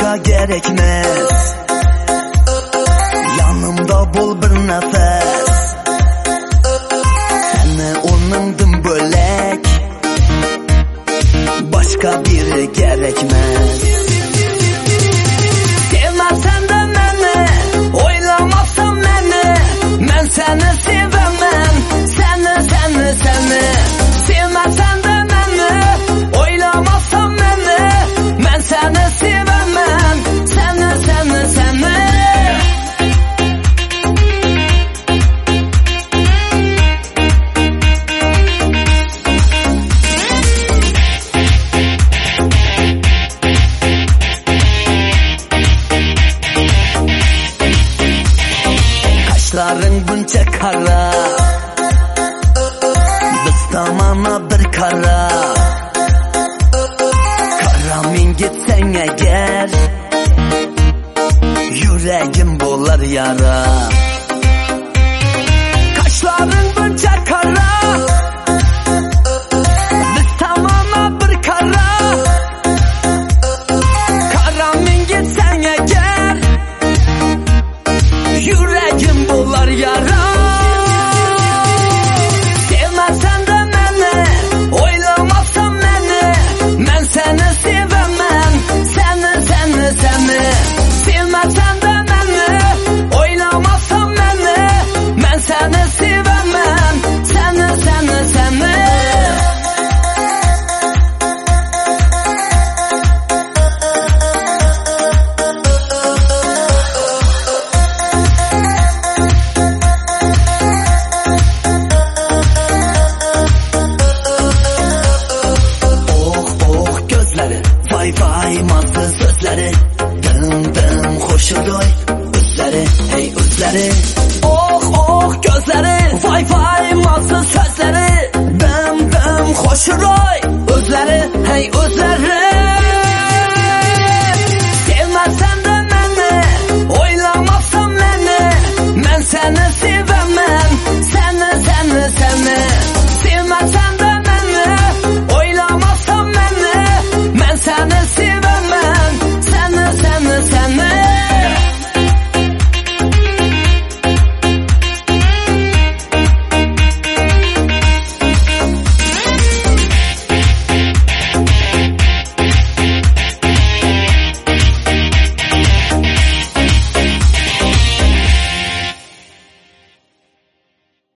başka gerekmez. Yanımda bol bir nefes. Seni onundan bölek. Başka biri gerekmez Kaşların bunca kara. Biz tamama bir kara. Kara min gitsen eğer Yüreğim bolar yara. Kaşların bunca kara. Biz tamama bir kara. Kara min gitsen eğer hey özleri Oh oh gözleri. Vay vay mazlı sözleri. Dım dım hoşuroy. Özleri hey özleri